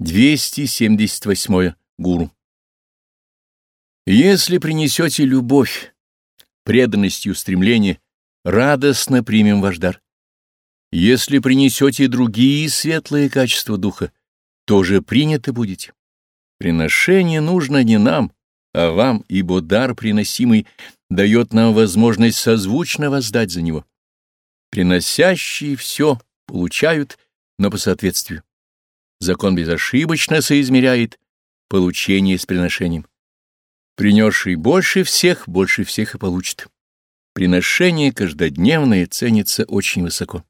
278. Гуру. Если принесете любовь, преданностью стремление, радостно примем ваш дар. Если принесете другие светлые качества духа, тоже приняты будете. Приношение нужно не нам, а вам, ибо дар приносимый дает нам возможность созвучно воздать за него. Приносящие все получают, но по соответствию. Закон безошибочно соизмеряет получение с приношением. Принесший больше всех, больше всех и получит. Приношение каждодневное ценится очень высоко.